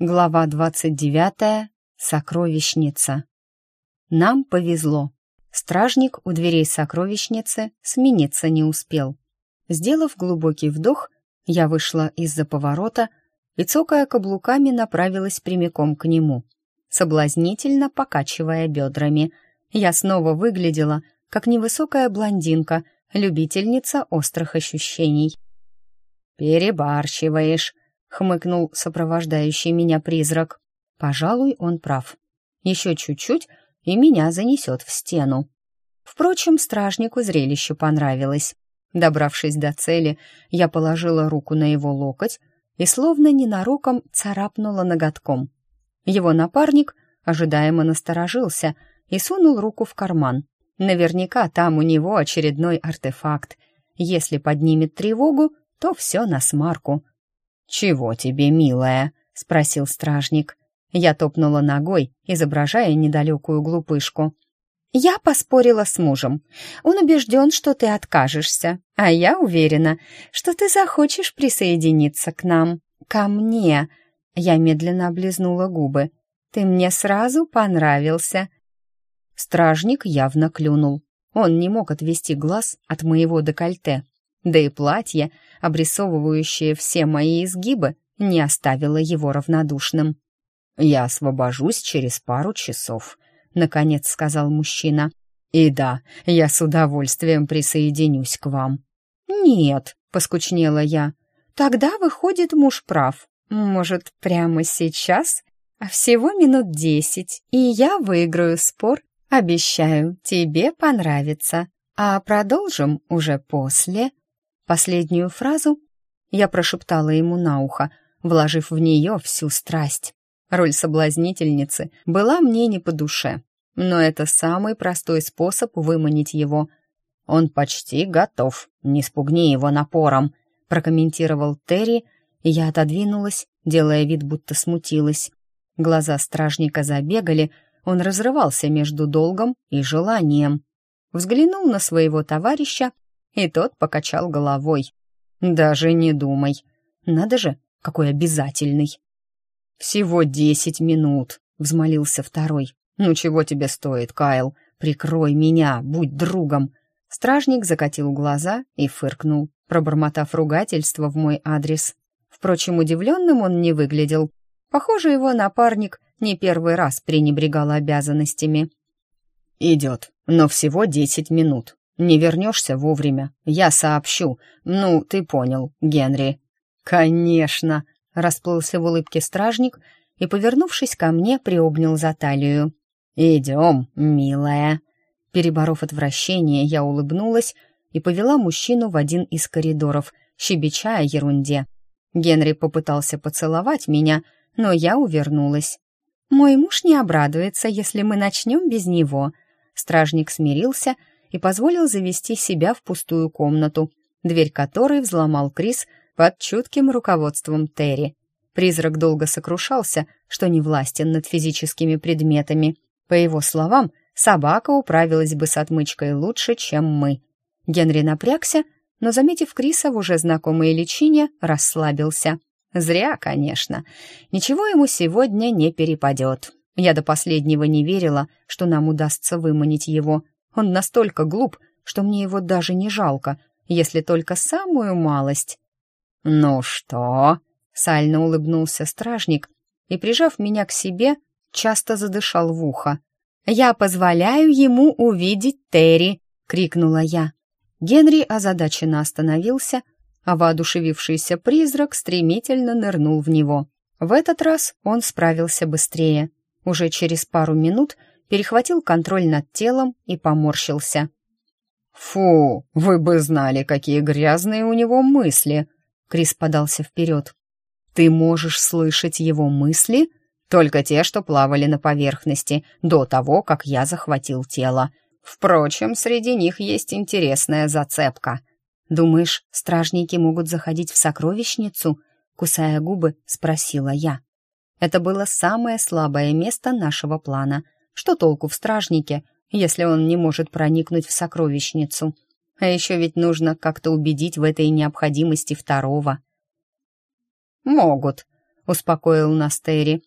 Глава 29. Сокровищница. Нам повезло. Стражник у дверей сокровищницы смениться не успел. Сделав глубокий вдох, я вышла из-за поворота и, цокая каблуками, направилась прямиком к нему, соблазнительно покачивая бедрами. Я снова выглядела, как невысокая блондинка, любительница острых ощущений. «Перебарщиваешь», хмыкнул сопровождающий меня призрак. Пожалуй, он прав. Еще чуть-чуть, и меня занесет в стену. Впрочем, стражнику зрелище понравилось. Добравшись до цели, я положила руку на его локоть и словно ненароком царапнула ноготком. Его напарник ожидаемо насторожился и сунул руку в карман. Наверняка там у него очередной артефакт. Если поднимет тревогу, то все на смарку — «Чего тебе, милая?» — спросил стражник. Я топнула ногой, изображая недалекую глупышку. «Я поспорила с мужем. Он убежден, что ты откажешься, а я уверена, что ты захочешь присоединиться к нам. Ко мне!» Я медленно облизнула губы. «Ты мне сразу понравился!» Стражник явно клюнул. Он не мог отвести глаз от моего декольте. Да и платье, обрисовывающее все мои изгибы, не оставило его равнодушным. «Я освобожусь через пару часов», — наконец сказал мужчина. «И да, я с удовольствием присоединюсь к вам». «Нет», — поскучнела я. «Тогда, выходит, муж прав. Может, прямо сейчас? А всего минут десять, и я выиграю спор. Обещаю, тебе понравится. А продолжим уже после». Последнюю фразу я прошептала ему на ухо, вложив в нее всю страсть. Роль соблазнительницы была мне не по душе, но это самый простой способ выманить его. «Он почти готов, не спугни его напором», — прокомментировал Терри, и я отодвинулась, делая вид, будто смутилась. Глаза стражника забегали, он разрывался между долгом и желанием. Взглянул на своего товарища и тот покачал головой. «Даже не думай. Надо же, какой обязательный!» «Всего десять минут», — взмолился второй. «Ну чего тебе стоит, Кайл? Прикрой меня, будь другом!» Стражник закатил глаза и фыркнул, пробормотав ругательство в мой адрес. Впрочем, удивленным он не выглядел. Похоже, его напарник не первый раз пренебрегал обязанностями. «Идет, но всего десять минут. Не вернешься вовремя, я сообщу. Ну, ты понял, Генри». «Конечно!» — расплылся в улыбке стражник и, повернувшись ко мне, приобнял за талию. «Идем, милая!» Переборов отвращение, я улыбнулась и повела мужчину в один из коридоров, щебеча о ерунде. Генри попытался поцеловать меня, но я увернулась. «Мой муж не обрадуется, если мы начнем без него». Стражник смирился — и позволил завести себя в пустую комнату, дверь которой взломал Крис под чутким руководством Терри. Призрак долго сокрушался, что не властен над физическими предметами. По его словам, собака управилась бы с отмычкой лучше, чем мы. Генри напрягся, но, заметив Криса в уже знакомой личине, расслабился. Зря, конечно. Ничего ему сегодня не перепадет. Я до последнего не верила, что нам удастся выманить его — он настолько глуп, что мне его даже не жалко, если только самую малость. «Ну что?» — сально улыбнулся стражник и, прижав меня к себе, часто задышал в ухо. «Я позволяю ему увидеть Терри!» — крикнула я. Генри озадаченно остановился, а воодушевившийся призрак стремительно нырнул в него. В этот раз он справился быстрее. Уже через пару минут — перехватил контроль над телом и поморщился. «Фу, вы бы знали, какие грязные у него мысли!» Крис подался вперед. «Ты можешь слышать его мысли?» «Только те, что плавали на поверхности, до того, как я захватил тело. Впрочем, среди них есть интересная зацепка». «Думаешь, стражники могут заходить в сокровищницу?» Кусая губы, спросила я. Это было самое слабое место нашего плана — что толку в стражнике, если он не может проникнуть в сокровищницу? А еще ведь нужно как-то убедить в этой необходимости второго. «Могут», — успокоил Настери.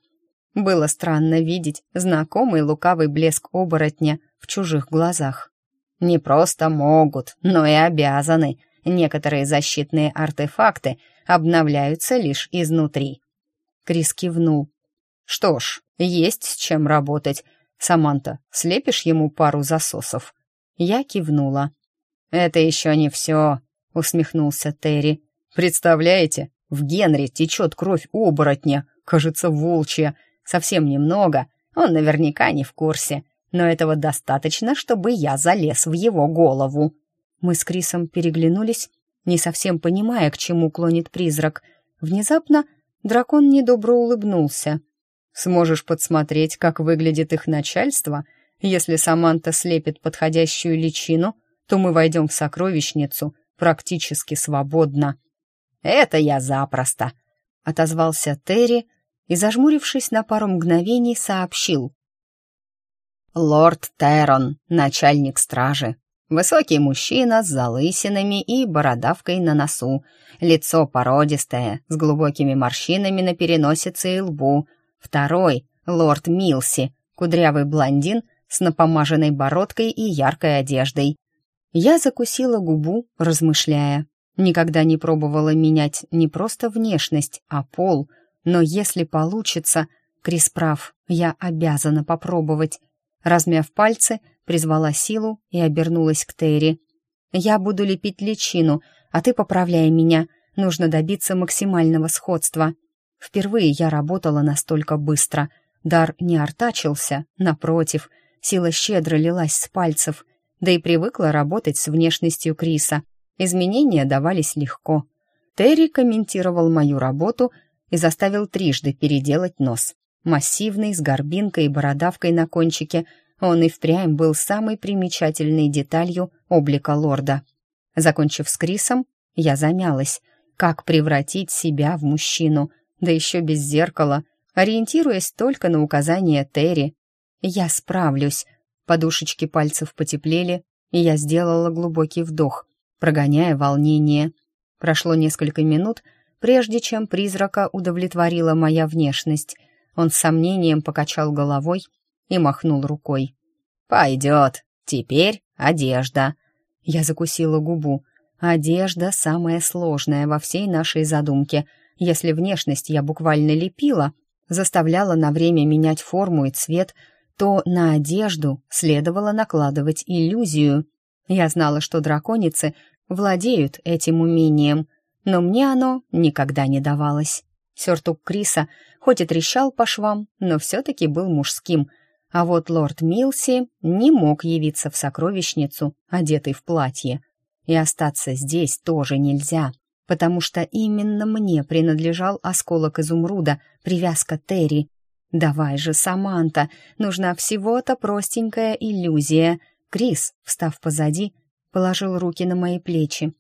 Было странно видеть знакомый лукавый блеск оборотня в чужих глазах. «Не просто могут, но и обязаны. Некоторые защитные артефакты обновляются лишь изнутри». Крис кивнул. «Что ж, есть с чем работать. Саманта, слепишь ему пару засосов?» Я кивнула. «Это еще не все», — усмехнулся Терри. «Представляете, в Генри течет кровь оборотня, кажется, волчья. Совсем немного, он наверняка не в курсе, но этого достаточно, чтобы я залез в его голову». Мы с Крисом переглянулись, не совсем понимая, к чему клонит призрак. Внезапно дракон недобро улыбнулся. Сможешь подсмотреть, как выглядит их начальство? Если Саманта слепит подходящую личину, то мы войдем в сокровищницу практически свободно». «Это я запросто», — отозвался Терри и, зажмурившись на пару мгновений, сообщил. «Лорд Террон, начальник стражи, Высокий мужчина с залысинами и бородавкой на носу, лицо породистое, с глубокими морщинами на переносице и лбу, Второй — лорд Милси, кудрявый блондин с напомаженной бородкой и яркой одеждой. Я закусила губу, размышляя. Никогда не пробовала менять не просто внешность, а пол. Но если получится, Крис прав, я обязана попробовать. Размяв пальцы, призвала силу и обернулась к Терри. «Я буду лепить личину, а ты поправляй меня. Нужно добиться максимального сходства». Впервые я работала настолько быстро. Дар не артачился, напротив, сила щедро лилась с пальцев, да и привыкла работать с внешностью Криса. Изменения давались легко. Терри комментировал мою работу и заставил трижды переделать нос. Массивный, с горбинкой и бородавкой на кончике, он и впрямь был самой примечательной деталью облика лорда. Закончив с Крисом, я замялась. Как превратить себя в мужчину — да еще без зеркала, ориентируясь только на указания Терри. «Я справлюсь». Подушечки пальцев потеплели, и я сделала глубокий вдох, прогоняя волнение. Прошло несколько минут, прежде чем призрака удовлетворила моя внешность. Он с сомнением покачал головой и махнул рукой. «Пойдет. Теперь одежда». Я закусила губу. «Одежда — самое сложное во всей нашей задумке — если внешность я буквально лепила, заставляла на время менять форму и цвет, то на одежду следовало накладывать иллюзию. Я знала, что драконицы владеют этим умением, но мне оно никогда не давалось. Сюртук Криса хоть и трещал по швам, но все-таки был мужским, а вот лорд Милси не мог явиться в сокровищницу, одетый в платье. И остаться здесь тоже нельзя потому что именно мне принадлежал осколок изумруда, привязка Терри. «Давай же, Саманта, нужна всего-то простенькая иллюзия». Крис, встав позади, положил руки на мои плечи.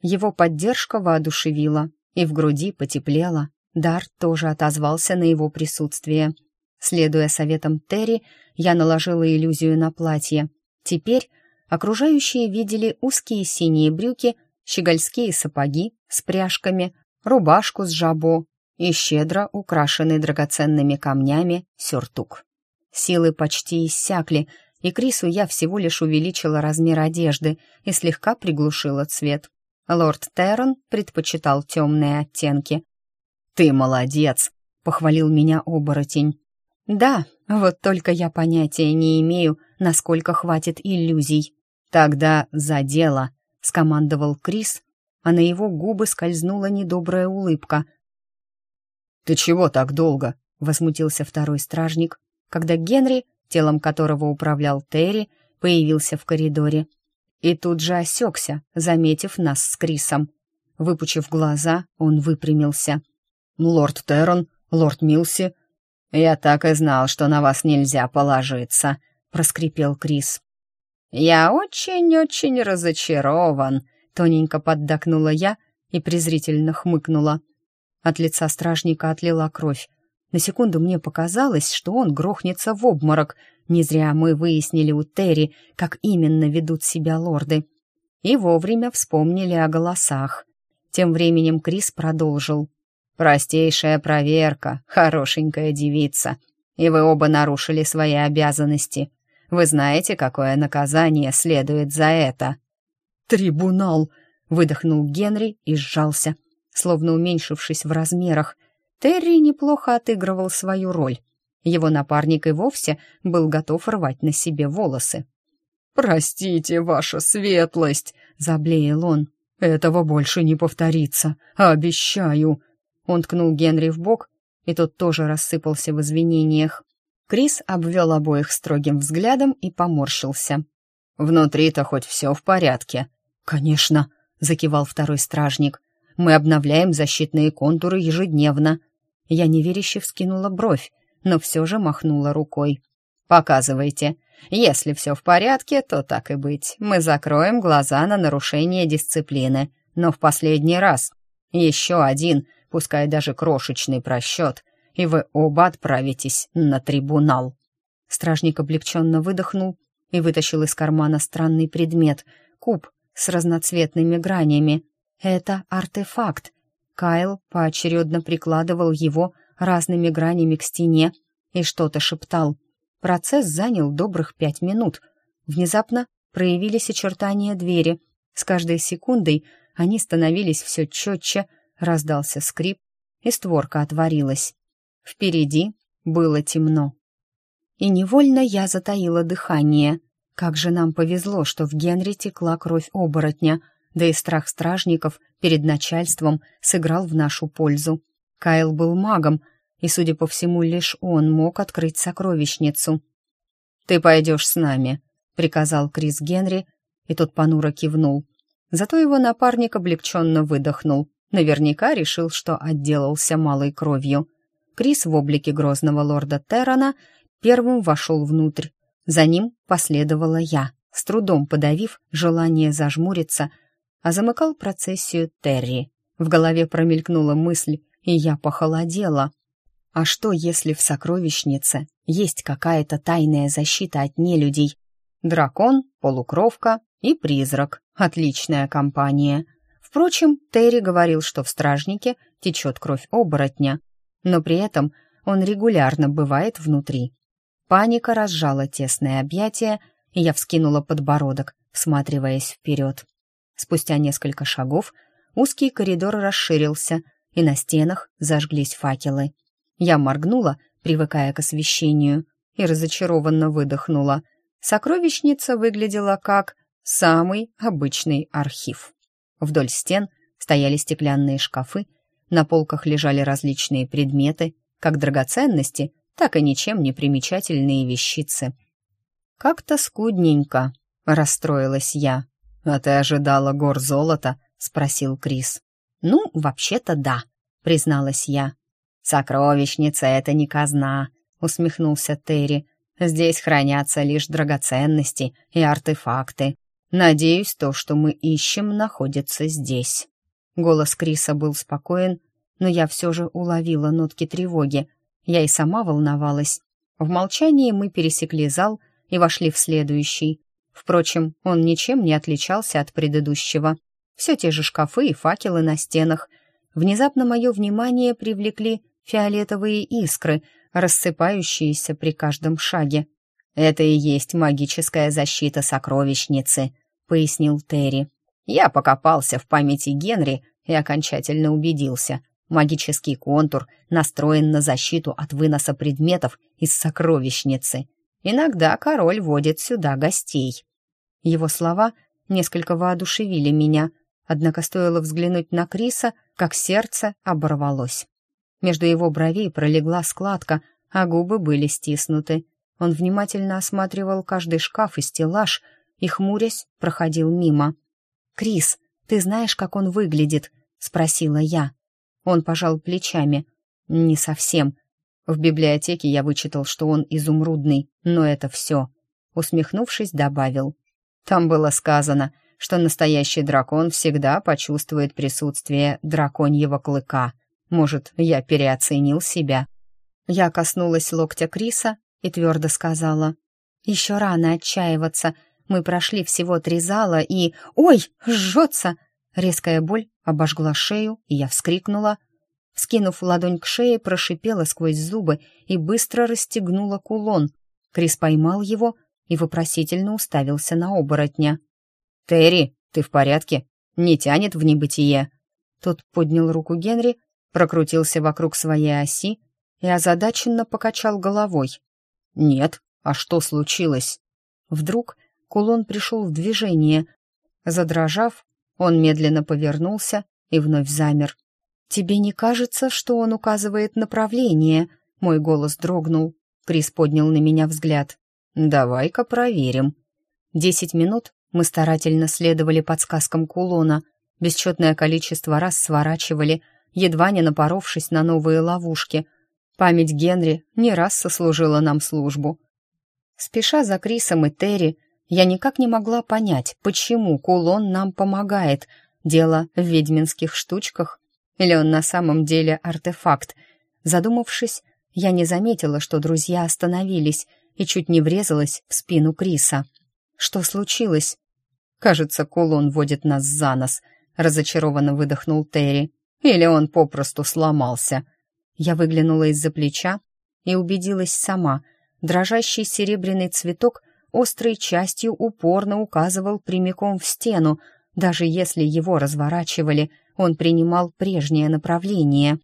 Его поддержка воодушевила, и в груди потеплела. Дар тоже отозвался на его присутствие. Следуя советам Терри, я наложила иллюзию на платье. Теперь окружающие видели узкие синие брюки — щегольские сапоги с пряжками, рубашку с жабо и щедро украшенный драгоценными камнями сюртук. Силы почти иссякли, и Крису я всего лишь увеличила размер одежды и слегка приглушила цвет. Лорд Террен предпочитал темные оттенки. «Ты молодец!» — похвалил меня оборотень. «Да, вот только я понятия не имею, насколько хватит иллюзий. Тогда за дело!» скомандовал Крис, а на его губы скользнула недобрая улыбка. «Ты чего так долго?» — возмутился второй стражник, когда Генри, телом которого управлял Терри, появился в коридоре. И тут же осекся, заметив нас с Крисом. Выпучив глаза, он выпрямился. «Лорд Террон, лорд Милси...» «Я так и знал, что на вас нельзя положиться», — проскрипел Крис. «Я очень-очень разочарован», — тоненько поддакнула я и презрительно хмыкнула. От лица стражника отлила кровь. На секунду мне показалось, что он грохнется в обморок. Не зря мы выяснили у Терри, как именно ведут себя лорды. И вовремя вспомнили о голосах. Тем временем Крис продолжил. «Простейшая проверка, хорошенькая девица. И вы оба нарушили свои обязанности. Вы знаете, какое наказание следует за это?» «Трибунал!» — выдохнул Генри и сжался, словно уменьшившись в размерах. Терри неплохо отыгрывал свою роль. Его напарник и вовсе был готов рвать на себе волосы. «Простите, ваша светлость!» — заблеял он. «Этого больше не повторится, обещаю!» Он ткнул Генри в бок, и тот тоже рассыпался в извинениях. Крис обвел обоих строгим взглядом и поморщился. «Внутри-то хоть все в порядке?» «Конечно», — закивал второй стражник. «Мы обновляем защитные контуры ежедневно». Я неверяще вскинула бровь, но все же махнула рукой. «Показывайте. Если все в порядке, то так и быть. Мы закроем глаза на нарушение дисциплины. Но в последний раз. Еще один, пускай даже крошечный просчет, и вы оба отправитесь на трибунал». Стражник облегченно выдохнул и вытащил из кармана странный предмет — куб с разноцветными гранями. Это артефакт. Кайл поочередно прикладывал его разными гранями к стене и что-то шептал. Процесс занял добрых пять минут. Внезапно проявились очертания двери. С каждой секундой они становились все четче, раздался скрип, и створка отворилась. Впереди было темно. И невольно я затаила дыхание. Как же нам повезло, что в Генри текла кровь оборотня, да и страх стражников перед начальством сыграл в нашу пользу. Кайл был магом, и, судя по всему, лишь он мог открыть сокровищницу. «Ты пойдешь с нами», — приказал Крис Генри, и тот понуро кивнул. Зато его напарник облегченно выдохнул. Наверняка решил, что отделался малой кровью. Крис в облике грозного лорда Террана первым вошел внутрь. За ним последовала я, с трудом подавив желание зажмуриться, а замыкал процессию Терри. В голове промелькнула мысль, и я похолодела. А что, если в сокровищнице есть какая-то тайная защита от нелюдей? Дракон, полукровка и призрак. Отличная компания. Впрочем, Терри говорил, что в стражнике течет кровь оборотня, но при этом он регулярно бывает внутри. Паника разжала тесное объятие, и я вскинула подбородок, всматриваясь вперед. Спустя несколько шагов узкий коридор расширился, и на стенах зажглись факелы. Я моргнула, привыкая к освещению, и разочарованно выдохнула. Сокровищница выглядела как самый обычный архив. Вдоль стен стояли стеклянные шкафы на полках лежали различные предметы, как драгоценности, так и ничем не примечательные вещицы. «Как-то скудненько», — расстроилась я. «А ты ожидала гор золота?» — спросил Крис. «Ну, вообще-то да», — призналась я. «Сокровищница — это не казна», — усмехнулся Терри. «Здесь хранятся лишь драгоценности и артефакты. Надеюсь, то, что мы ищем, находится здесь». Голос Криса был спокоен, но я все же уловила нотки тревоги. Я и сама волновалась. В молчании мы пересекли зал и вошли в следующий. Впрочем, он ничем не отличался от предыдущего. Все те же шкафы и факелы на стенах. Внезапно мое внимание привлекли фиолетовые искры, рассыпающиеся при каждом шаге. «Это и есть магическая защита сокровищницы», — пояснил Терри. Я покопался в памяти Генри и окончательно убедился. Магический контур настроен на защиту от выноса предметов из сокровищницы. Иногда король водит сюда гостей. Его слова несколько воодушевили меня, однако стоило взглянуть на Криса, как сердце оборвалось. Между его бровей пролегла складка, а губы были стиснуты. Он внимательно осматривал каждый шкаф и стеллаж и, хмурясь, проходил мимо — «Крис, ты знаешь, как он выглядит?» — спросила я. Он пожал плечами. «Не совсем. В библиотеке я вычитал, что он изумрудный, но это все». Усмехнувшись, добавил. «Там было сказано, что настоящий дракон всегда почувствует присутствие драконьего клыка. Может, я переоценил себя?» Я коснулась локтя Криса и твердо сказала. «Еще рано отчаиваться. Мы прошли всего три зала и... Ой, жжется! Резкая боль обожгла шею, и я вскрикнула. Скинув ладонь к шее, прошипела сквозь зубы и быстро расстегнула кулон. Крис поймал его и вопросительно уставился на оборотня. «Терри, ты в порядке? Не тянет в небытие?» Тот поднял руку Генри, прокрутился вокруг своей оси и озадаченно покачал головой. «Нет, а что случилось?» Вдруг кулон пришел в движение. Задрожав, он медленно повернулся и вновь замер. «Тебе не кажется, что он указывает направление?» Мой голос дрогнул. Крис поднял на меня взгляд. «Давай-ка проверим». Десять минут мы старательно следовали подсказкам кулона, бесчетное количество раз сворачивали, едва не напоровшись на новые ловушки. Память Генри не раз сослужила нам службу. Спеша за Крисом и Терри, я никак не могла понять, почему кулон нам помогает. Дело в ведьминских штучках? Или он на самом деле артефакт? Задумавшись, я не заметила, что друзья остановились и чуть не врезалась в спину Криса. Что случилось? Кажется, кулон водит нас за нос, разочарованно выдохнул Терри. Или он попросту сломался. Я выглянула из-за плеча и убедилась сама. Дрожащий серебряный цветок острой частью упорно указывал прямиком в стену, даже если его разворачивали, он принимал прежнее направление.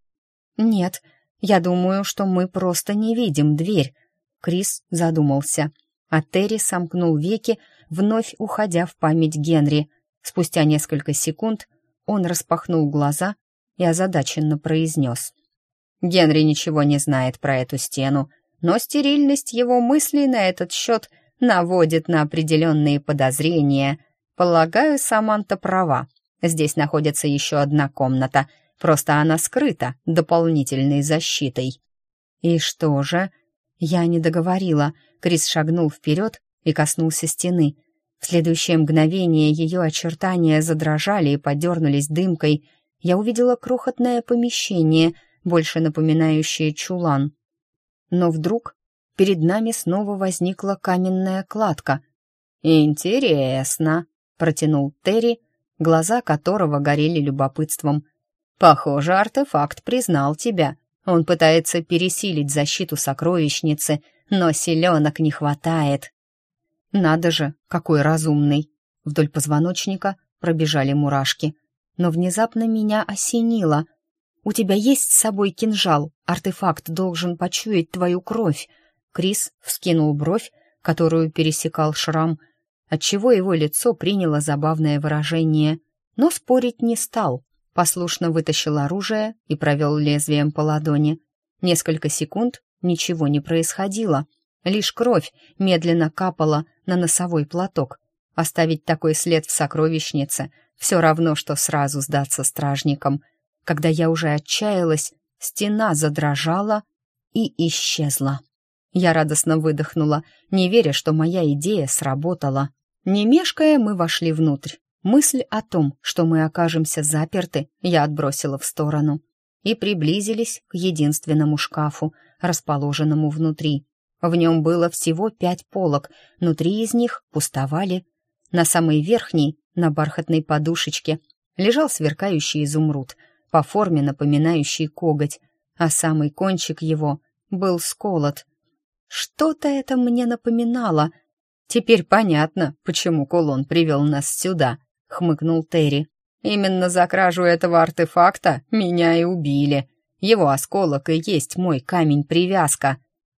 «Нет, я думаю, что мы просто не видим дверь», — Крис задумался. А Терри сомкнул веки, вновь уходя в память Генри. Спустя несколько секунд он распахнул глаза и озадаченно произнес. «Генри ничего не знает про эту стену, но стерильность его мыслей на этот счет — наводит на определенные подозрения. Полагаю, Саманта права. Здесь находится еще одна комната, просто она скрыта дополнительной защитой. И что же? Я не договорила. Крис шагнул вперед и коснулся стены. В следующее мгновение ее очертания задрожали и подернулись дымкой. Я увидела крохотное помещение, больше напоминающее чулан. Но вдруг Перед нами снова возникла каменная кладка. «Интересно», — протянул Терри, глаза которого горели любопытством. «Похоже, артефакт признал тебя. Он пытается пересилить защиту сокровищницы, но селенок не хватает». «Надо же, какой разумный!» Вдоль позвоночника пробежали мурашки. Но внезапно меня осенило. «У тебя есть с собой кинжал? Артефакт должен почуять твою кровь!» Крис вскинул бровь, которую пересекал шрам, отчего его лицо приняло забавное выражение, но спорить не стал, послушно вытащил оружие и провел лезвием по ладони. Несколько секунд ничего не происходило, лишь кровь медленно капала на носовой платок. Оставить такой след в сокровищнице все равно, что сразу сдаться стражникам. Когда я уже отчаялась, стена задрожала и исчезла. Я радостно выдохнула, не веря, что моя идея сработала. Не мешкая, мы вошли внутрь. Мысль о том, что мы окажемся заперты, я отбросила в сторону. И приблизились к единственному шкафу, расположенному внутри. В нем было всего пять полок, внутри из них пустовали. На самой верхней, на бархатной подушечке, лежал сверкающий изумруд, по форме напоминающий коготь, а самый кончик его был сколот — что-то это мне напоминало. Теперь понятно, почему Колон привел нас сюда, хмыкнул Терри. Именно за кражу этого артефакта меня и убили. Его осколок и есть мой камень-привязка.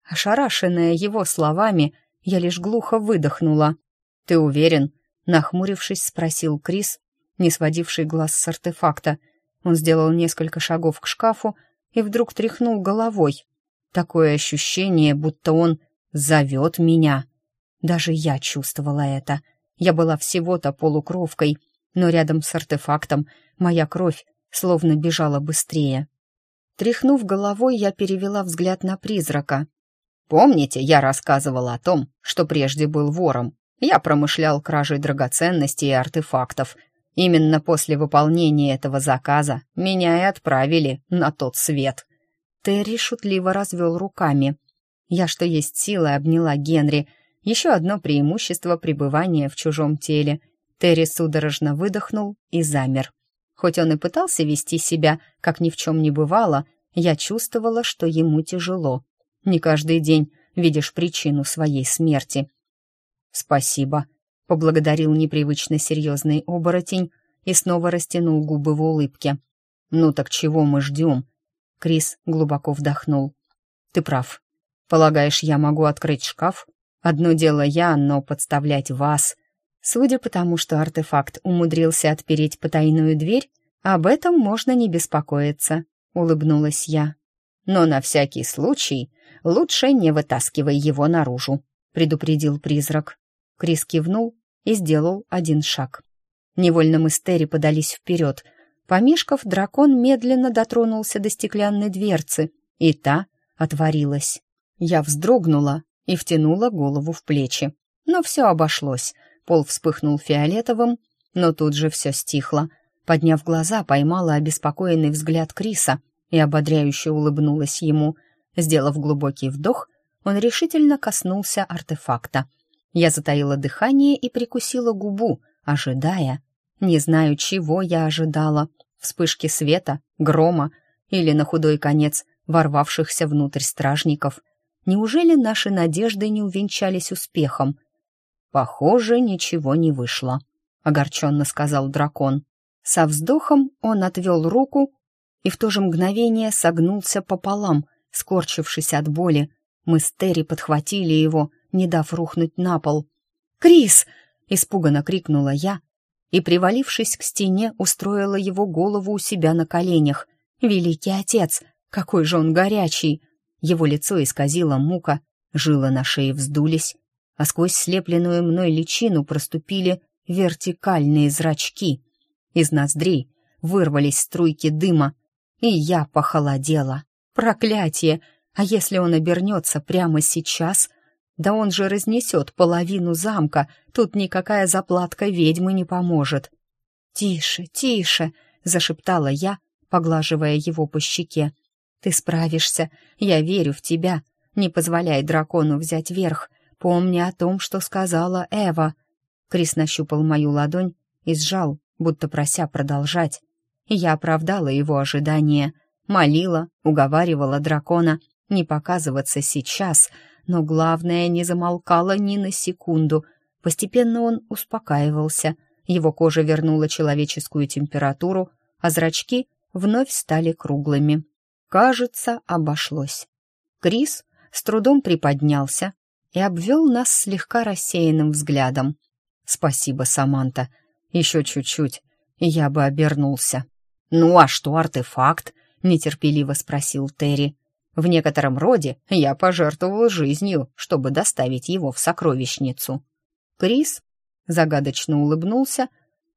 Ошарашенная его словами, я лишь глухо выдохнула. «Ты уверен?» — нахмурившись, спросил Крис, не сводивший глаз с артефакта. Он сделал несколько шагов к шкафу и вдруг тряхнул головой. Такое ощущение, будто он зовет меня. Даже я чувствовала это. Я была всего-то полукровкой, но рядом с артефактом моя кровь словно бежала быстрее. Тряхнув головой, я перевела взгляд на призрака. «Помните, я рассказывала о том, что прежде был вором? Я промышлял кражей драгоценностей и артефактов. Именно после выполнения этого заказа меня и отправили на тот свет». Терри шутливо развел руками. Я, что есть силы, обняла Генри. Еще одно преимущество пребывания в чужом теле. Терри судорожно выдохнул и замер. Хоть он и пытался вести себя, как ни в чем не бывало, я чувствовала, что ему тяжело. Не каждый день видишь причину своей смерти. «Спасибо», — поблагодарил непривычно серьезный оборотень и снова растянул губы в улыбке. «Ну так чего мы ждем? Крис глубоко вдохнул. «Ты прав. Полагаешь, я могу открыть шкаф? Одно дело я, но подставлять вас...» Судя по тому, что артефакт умудрился отпереть потайную дверь, об этом можно не беспокоиться, улыбнулась я. Но на всякий случай лучше не вытаскивай его наружу, предупредил призрак. Крис кивнул и сделал один шаг. Невольно мы с Терри подались вперед, Помешков, дракон медленно дотронулся до стеклянной дверцы, и та отворилась. Я вздрогнула и втянула голову в плечи. Но все обошлось. Пол вспыхнул фиолетовым, но тут же все стихло. Подняв глаза, поймала обеспокоенный взгляд Криса и ободряюще улыбнулась ему. Сделав глубокий вдох, он решительно коснулся артефакта. Я затаила дыхание и прикусила губу, ожидая — не знаю, чего я ожидала. Вспышки света, грома или, на худой конец, ворвавшихся внутрь стражников. Неужели наши надежды не увенчались успехом? Похоже, ничего не вышло, — огорченно сказал дракон. Со вздохом он отвел руку и в то же мгновение согнулся пополам, скорчившись от боли. Мы с Терри подхватили его, не дав рухнуть на пол. «Крис!» — испуганно крикнула я, и, привалившись к стене, устроила его голову у себя на коленях. «Великий отец! Какой же он горячий!» Его лицо исказило мука, жила на шее вздулись, а сквозь слепленную мной личину проступили вертикальные зрачки. Из ноздрей вырвались струйки дыма, и я похолодела. Проклятие! А если он обернется прямо сейчас, да он же разнесет половину замка, тут никакая заплатка ведьмы не поможет. «Тише, тише!» — зашептала я, поглаживая его по щеке. «Ты справишься, я верю в тебя. Не позволяй дракону взять верх. Помни о том, что сказала Эва». Крис нащупал мою ладонь и сжал, будто прося продолжать. И я оправдала его ожидания. Молила, уговаривала дракона не показываться сейчас — но главное не замолкало ни на секунду. Постепенно он успокаивался, его кожа вернула человеческую температуру, а зрачки вновь стали круглыми. Кажется, обошлось. Крис с трудом приподнялся и обвел нас слегка рассеянным взглядом. «Спасибо, Саманта. Еще чуть-чуть, и я бы обернулся». «Ну а что артефакт?» — нетерпеливо спросил Терри. В некотором роде я пожертвовал жизнью, чтобы доставить его в сокровищницу. Крис загадочно улыбнулся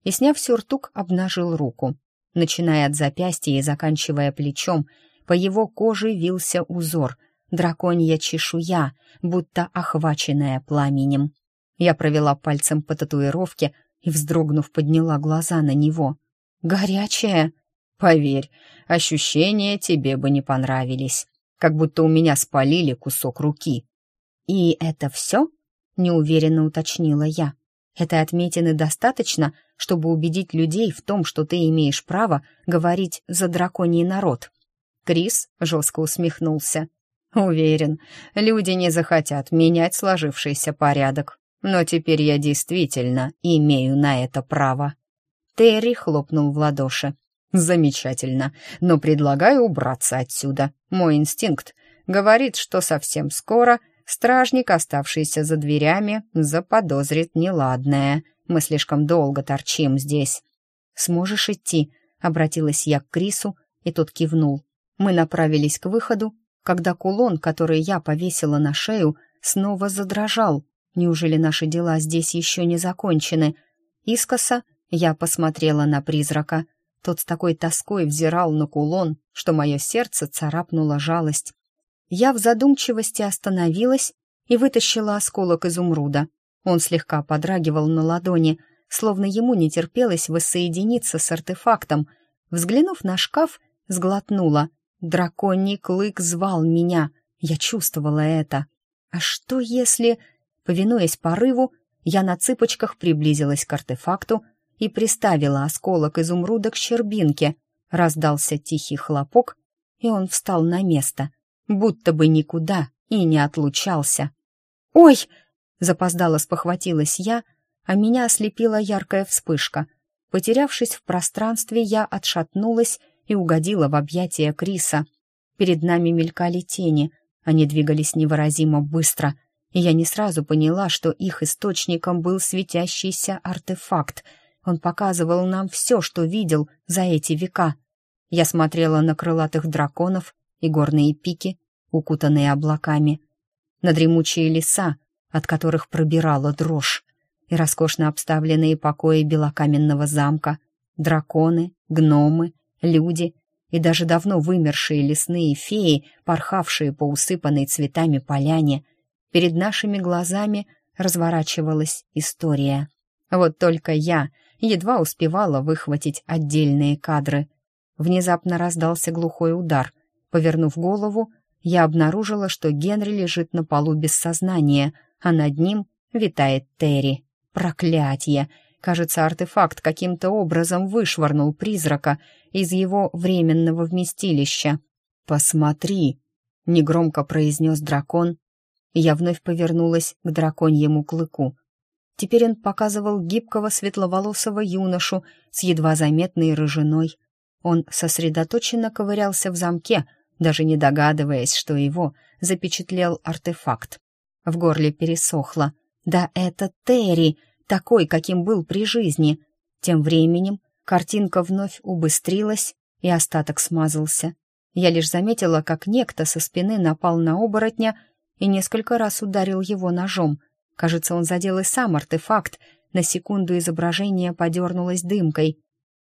и, сняв сюртук, обнажил руку. Начиная от запястья и заканчивая плечом, по его коже вился узор, драконья чешуя, будто охваченная пламенем. Я провела пальцем по татуировке и, вздрогнув, подняла глаза на него. «Горячая!» «Поверь, ощущения тебе бы не понравились» как будто у меня спалили кусок руки. «И это все?» — неуверенно уточнила я. «Это отметины достаточно, чтобы убедить людей в том, что ты имеешь право говорить за драконий народ». Крис жестко усмехнулся. «Уверен, люди не захотят менять сложившийся порядок. Но теперь я действительно имею на это право». Терри хлопнул в ладоши. Замечательно, но предлагаю убраться отсюда. Мой инстинкт говорит, что совсем скоро стражник, оставшийся за дверями, заподозрит неладное. Мы слишком долго торчим здесь. «Сможешь идти?» — обратилась я к Крису, и тот кивнул. Мы направились к выходу, когда кулон, который я повесила на шею, снова задрожал. Неужели наши дела здесь еще не закончены? Искоса я посмотрела на призрака — тот с такой тоской взирал на кулон, что мое сердце царапнула жалость. Я в задумчивости остановилась и вытащила осколок изумруда. Он слегка подрагивал на ладони, словно ему не терпелось воссоединиться с артефактом. Взглянув на шкаф, сглотнула. Драконий клык звал меня. Я чувствовала это. А что если... Повинуясь порыву, я на цыпочках приблизилась к артефакту, и приставила осколок изумруда к щербинке. Раздался тихий хлопок, и он встал на место, будто бы никуда и не отлучался. «Ой!» — запоздало спохватилась я, а меня ослепила яркая вспышка. Потерявшись в пространстве, я отшатнулась и угодила в объятия Криса. Перед нами мелькали тени, они двигались невыразимо быстро, и я не сразу поняла, что их источником был светящийся артефакт — он показывал нам все, что видел за эти века. Я смотрела на крылатых драконов и горные пики, укутанные облаками, на дремучие леса, от которых пробирала дрожь, и роскошно обставленные покои белокаменного замка, драконы, гномы, люди и даже давно вымершие лесные феи, порхавшие по усыпанной цветами поляне. Перед нашими глазами разворачивалась история. Вот только я едва успевала выхватить отдельные кадры. Внезапно раздался глухой удар. Повернув голову, я обнаружила, что Генри лежит на полу без сознания, а над ним витает Терри. Проклятье! Кажется, артефакт каким-то образом вышвырнул призрака из его временного вместилища. «Посмотри!» — негромко произнес дракон. Я вновь повернулась к драконьему клыку. Теперь он показывал гибкого светловолосого юношу с едва заметной рыжиной. Он сосредоточенно ковырялся в замке, даже не догадываясь, что его запечатлел артефакт. В горле пересохло. «Да это Терри, такой, каким был при жизни!» Тем временем картинка вновь убыстрилась, и остаток смазался. Я лишь заметила, как некто со спины напал на оборотня и несколько раз ударил его ножом — Кажется, он задел и сам артефакт. На секунду изображение подернулось дымкой.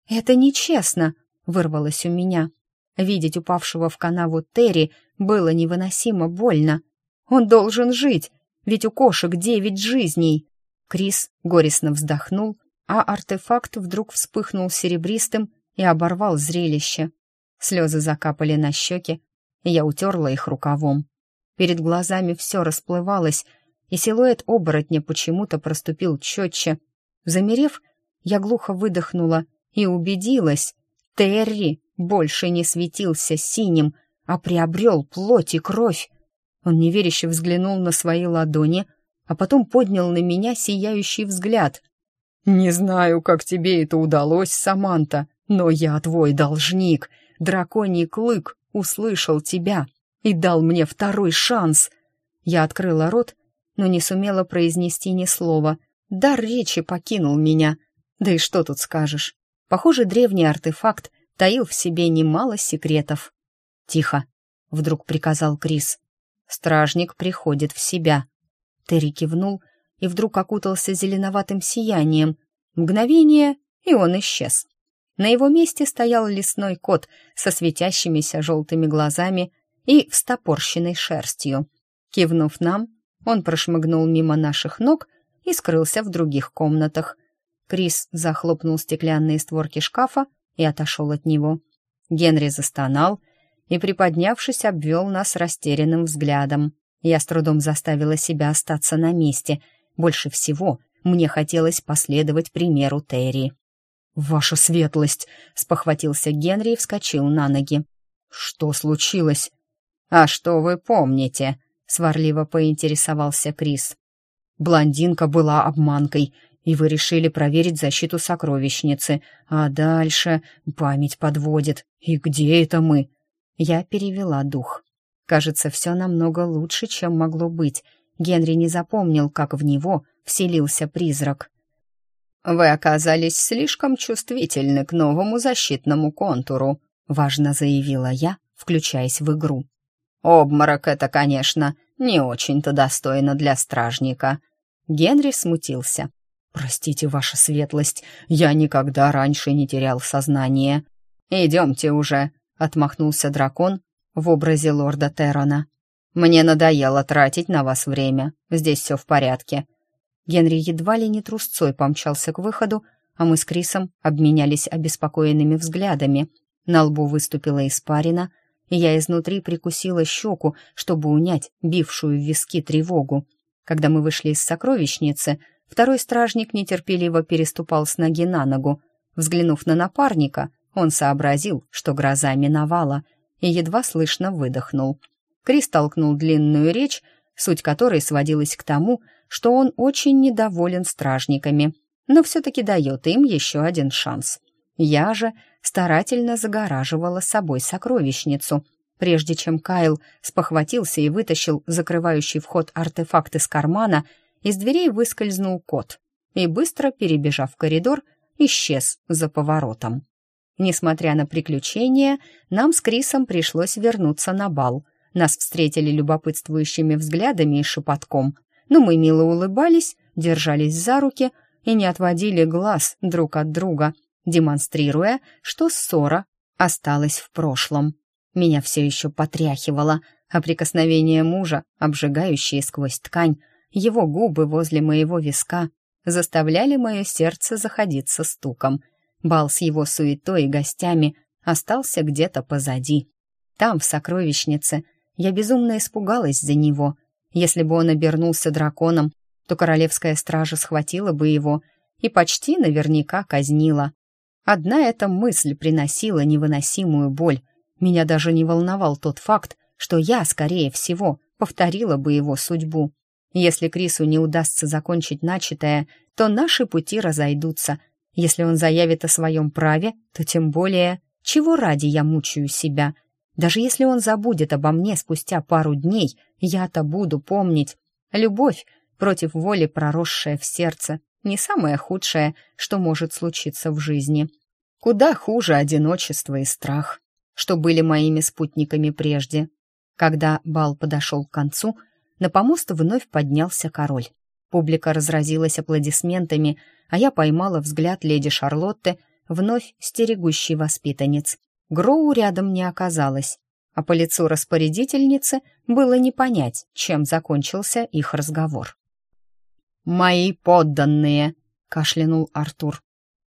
«Это нечестно!» — вырвалось у меня. Видеть упавшего в канаву Терри было невыносимо больно. «Он должен жить, ведь у кошек девять жизней!» Крис горестно вздохнул, а артефакт вдруг вспыхнул серебристым и оборвал зрелище. Слезы закапали на щеки, я утерла их рукавом. Перед глазами все расплывалось — и силуэт оборотня почему-то проступил четче. Замерев, я глухо выдохнула и убедилась. Терри больше не светился синим, а приобрел плоть и кровь. Он неверяще взглянул на свои ладони, а потом поднял на меня сияющий взгляд. «Не знаю, как тебе это удалось, Саманта, но я твой должник. Драконий клык услышал тебя и дал мне второй шанс». Я открыла рот, но не сумела произнести ни слова. Дар речи покинул меня. Да и что тут скажешь? Похоже, древний артефакт таил в себе немало секретов. «Тихо!» — вдруг приказал Крис. «Стражник приходит в себя». Терри кивнул и вдруг окутался зеленоватым сиянием. Мгновение, и он исчез. На его месте стоял лесной кот со светящимися желтыми глазами и встопорщенной шерстью. Кивнув нам, он прошмыгнул мимо наших ног и скрылся в других комнатах. Крис захлопнул стеклянные створки шкафа и отошел от него. Генри застонал и, приподнявшись, обвел нас растерянным взглядом. Я с трудом заставила себя остаться на месте. Больше всего мне хотелось последовать примеру Терри. «Ваша светлость!» — спохватился Генри и вскочил на ноги. «Что случилось?» «А что вы помните?» — сварливо поинтересовался Крис. «Блондинка была обманкой, и вы решили проверить защиту сокровищницы, а дальше память подводит. И где это мы?» Я перевела дух. Кажется, все намного лучше, чем могло быть. Генри не запомнил, как в него вселился призрак. «Вы оказались слишком чувствительны к новому защитному контуру», — важно заявила я, включаясь в игру. Обморок — это, конечно, не очень-то достойно для стражника». Генри смутился. «Простите, ваша светлость, я никогда раньше не терял сознание». «Идемте уже», — отмахнулся дракон в образе лорда Террона. «Мне надоело тратить на вас время. Здесь все в порядке». Генри едва ли не трусцой помчался к выходу, а мы с Крисом обменялись обеспокоенными взглядами. На лбу выступила испарина — и я изнутри прикусила щеку, чтобы унять бившую в виски тревогу. Когда мы вышли из сокровищницы, второй стражник нетерпеливо переступал с ноги на ногу. Взглянув на напарника, он сообразил, что гроза миновала, и едва слышно выдохнул. Крис толкнул длинную речь, суть которой сводилась к тому, что он очень недоволен стражниками, но все-таки дает им еще один шанс. Я же старательно загораживала собой сокровищницу, прежде чем Кайл спохватился и вытащил закрывающий вход артефакт из кармана, из дверей выскользнул кот и, быстро перебежав коридор, исчез за поворотом. Несмотря на приключения, нам с Крисом пришлось вернуться на бал. Нас встретили любопытствующими взглядами и шепотком, но мы мило улыбались, держались за руки и не отводили глаз друг от друга — демонстрируя, что ссора осталась в прошлом. Меня все еще потряхивало, а прикосновение мужа, обжигающее сквозь ткань, его губы возле моего виска заставляли мое сердце заходиться стуком. Бал с его суетой и гостями остался где-то позади. Там, в сокровищнице, я безумно испугалась за него. Если бы он обернулся драконом, то королевская стража схватила бы его и почти наверняка казнила. Одна эта мысль приносила невыносимую боль. Меня даже не волновал тот факт, что я, скорее всего, повторила бы его судьбу. Если Крису не удастся закончить начатое, то наши пути разойдутся. Если он заявит о своем праве, то тем более, чего ради я мучаю себя. Даже если он забудет обо мне спустя пару дней, я-то буду помнить. Любовь, против воли проросшая в сердце, не самое худшее, что может случиться в жизни. Куда хуже одиночество и страх, что были моими спутниками прежде. Когда бал подошел к концу, на помост вновь поднялся король. Публика разразилась аплодисментами, а я поймала взгляд леди Шарлотты, вновь стерегущий воспитанец. Гроу рядом не оказалось, а по лицу распорядительницы было не понять, чем закончился их разговор мои подданные», — кашлянул Артур.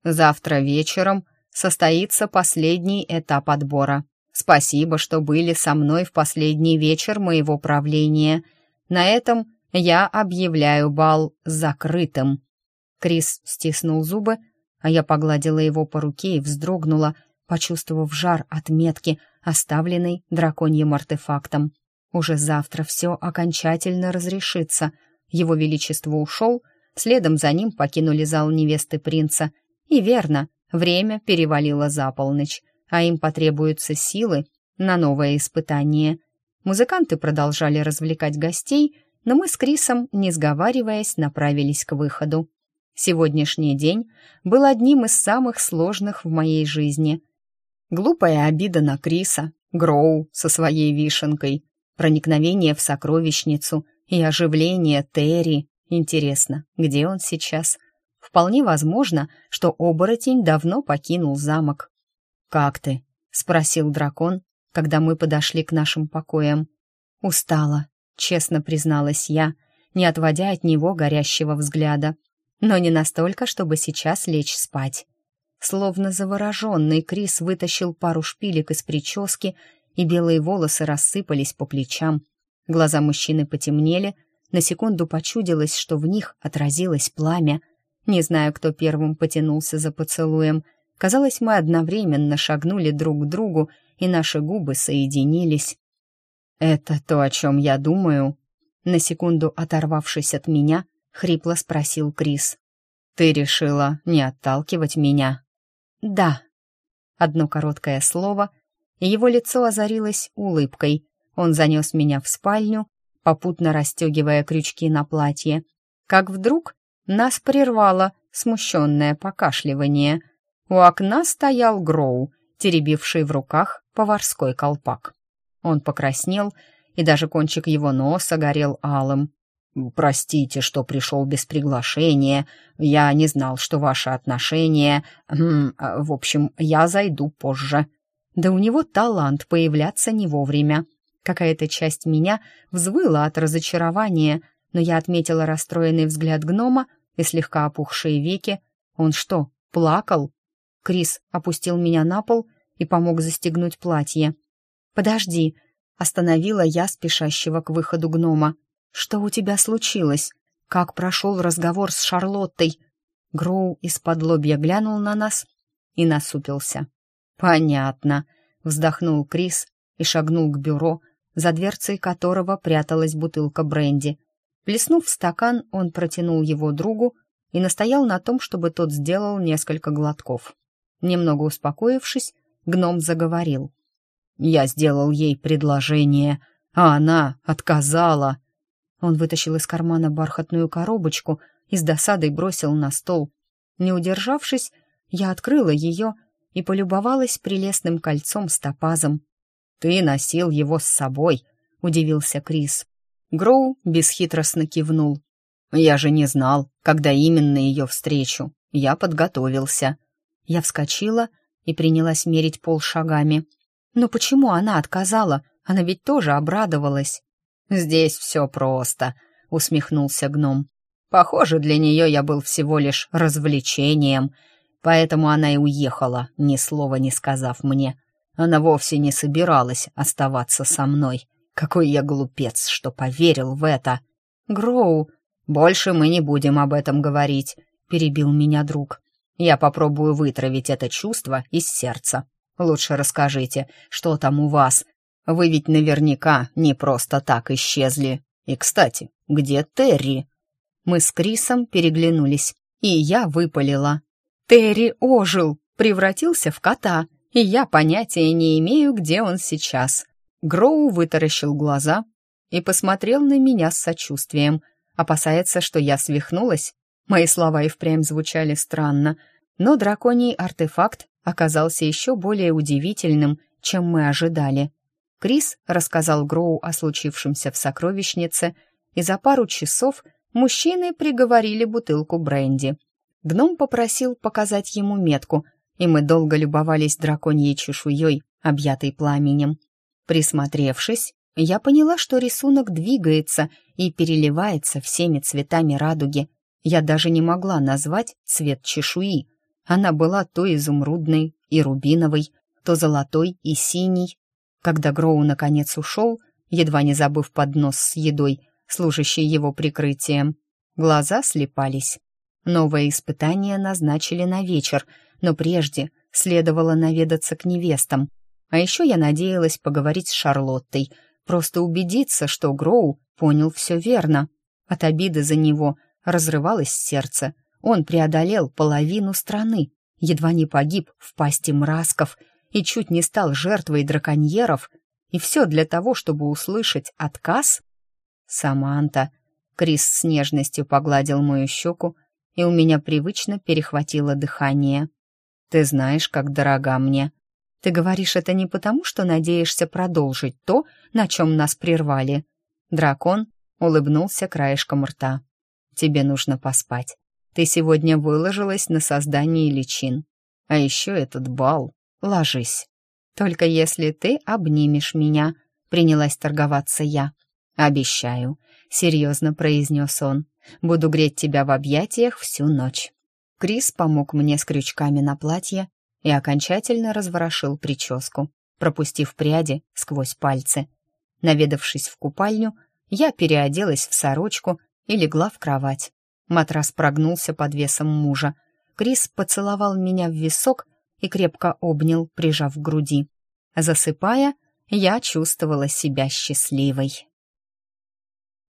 «Завтра вечером состоится последний этап отбора. Спасибо, что были со мной в последний вечер моего правления. На этом я объявляю бал закрытым». Крис стиснул зубы, а я погладила его по руке и вздрогнула, почувствовав жар от метки, оставленной драконьим артефактом. Уже завтра все окончательно разрешится — его Величество ушел, следом за ним покинули зал невесты принца. И верно, время перевалило за полночь, а им потребуются силы на новое испытание. Музыканты продолжали развлекать гостей, но мы с Крисом, не сговариваясь, направились к выходу. Сегодняшний день был одним из самых сложных в моей жизни. Глупая обида на Криса, Гроу со своей вишенкой, проникновение в сокровищницу, и оживление Терри. Интересно, где он сейчас? Вполне возможно, что оборотень давно покинул замок. «Как ты?» — спросил дракон, когда мы подошли к нашим покоям. «Устала», — честно призналась я, не отводя от него горящего взгляда. «Но не настолько, чтобы сейчас лечь спать». Словно завороженный, Крис вытащил пару шпилек из прически, и белые волосы рассыпались по плечам, Глаза мужчины потемнели, на секунду почудилось, что в них отразилось пламя. Не знаю, кто первым потянулся за поцелуем. Казалось, мы одновременно шагнули друг к другу, и наши губы соединились. «Это то, о чем я думаю?» На секунду оторвавшись от меня, хрипло спросил Крис. «Ты решила не отталкивать меня?» «Да». Одно короткое слово, и его лицо озарилось улыбкой — он занес меня в спальню, попутно расстегивая крючки на платье. Как вдруг нас прервало смущенное покашливание. У окна стоял Гроу, теребивший в руках поварской колпак. Он покраснел, и даже кончик его носа горел алым. «Простите, что пришел без приглашения. Я не знал, что ваши отношения... Хм, в общем, я зайду позже». Да у него талант появляться не вовремя. Какая-то часть меня взвыла от разочарования, но я отметила расстроенный взгляд гнома и слегка опухшие веки. Он что, плакал? Крис опустил меня на пол и помог застегнуть платье. «Подожди», — остановила я спешащего к выходу гнома. «Что у тебя случилось? Как прошел разговор с Шарлоттой?» Гроу из-под лобья глянул на нас и насупился. «Понятно», — вздохнул Крис и шагнул к бюро, за дверцей которого пряталась бутылка бренди. Плеснув в стакан, он протянул его другу и настоял на том, чтобы тот сделал несколько глотков. Немного успокоившись, гном заговорил. «Я сделал ей предложение, а она отказала». Он вытащил из кармана бархатную коробочку и с досадой бросил на стол. Не удержавшись, я открыла ее и полюбовалась прелестным кольцом с топазом, «Ты носил его с собой», — удивился Крис. Гроу бесхитростно кивнул. «Я же не знал, когда именно ее встречу. Я подготовился». Я вскочила и принялась мерить пол шагами. «Но почему она отказала? Она ведь тоже обрадовалась». «Здесь все просто», — усмехнулся гном. «Похоже, для нее я был всего лишь развлечением, поэтому она и уехала, ни слова не сказав мне. Она вовсе не собиралась оставаться со мной. Какой я глупец, что поверил в это. Гроу, больше мы не будем об этом говорить, перебил меня друг. Я попробую вытравить это чувство из сердца. Лучше расскажите, что там у вас. Вы ведь наверняка не просто так исчезли. И, кстати, где Терри? Мы с Крисом переглянулись, и я выпалила. Терри ожил, превратился в кота и я понятия не имею, где он сейчас». Гроу вытаращил глаза и посмотрел на меня с сочувствием, опасается, что я свихнулась. Мои слова и впрямь звучали странно, но драконий артефакт оказался еще более удивительным, чем мы ожидали. Крис рассказал Гроу о случившемся в сокровищнице, и за пару часов мужчины приговорили бутылку бренди. Гном попросил показать ему метку, и мы долго любовались драконьей чешуей, объятой пламенем. Присмотревшись, я поняла, что рисунок двигается и переливается всеми цветами радуги. Я даже не могла назвать цвет чешуи. Она была то изумрудной и рубиновой, то золотой и синей. Когда Гроу наконец ушел, едва не забыв поднос с едой, служащий его прикрытием, глаза слепались. Новое испытание назначили на вечер, но прежде следовало наведаться к невестам. А еще я надеялась поговорить с Шарлоттой, просто убедиться, что Гроу понял все верно. От обиды за него разрывалось сердце. Он преодолел половину страны, едва не погиб в пасти мрасков и чуть не стал жертвой драконьеров, и все для того, чтобы услышать отказ? Саманта. Крис с нежностью погладил мою щеку, и у меня привычно перехватило дыхание. «Ты знаешь, как дорога мне. Ты говоришь это не потому, что надеешься продолжить то, на чем нас прервали». Дракон улыбнулся краешком рта. «Тебе нужно поспать. Ты сегодня выложилась на создании личин. А еще этот бал. Ложись. Только если ты обнимешь меня», — принялась торговаться я. «Обещаю», — серьезно произнес он. Буду греть тебя в объятиях всю ночь». Крис помог мне с крючками на платье и окончательно разворошил прическу, пропустив пряди сквозь пальцы. Наведавшись в купальню, я переоделась в сорочку и легла в кровать. Матрас прогнулся под весом мужа. Крис поцеловал меня в висок и крепко обнял, прижав к груди. Засыпая, я чувствовала себя счастливой.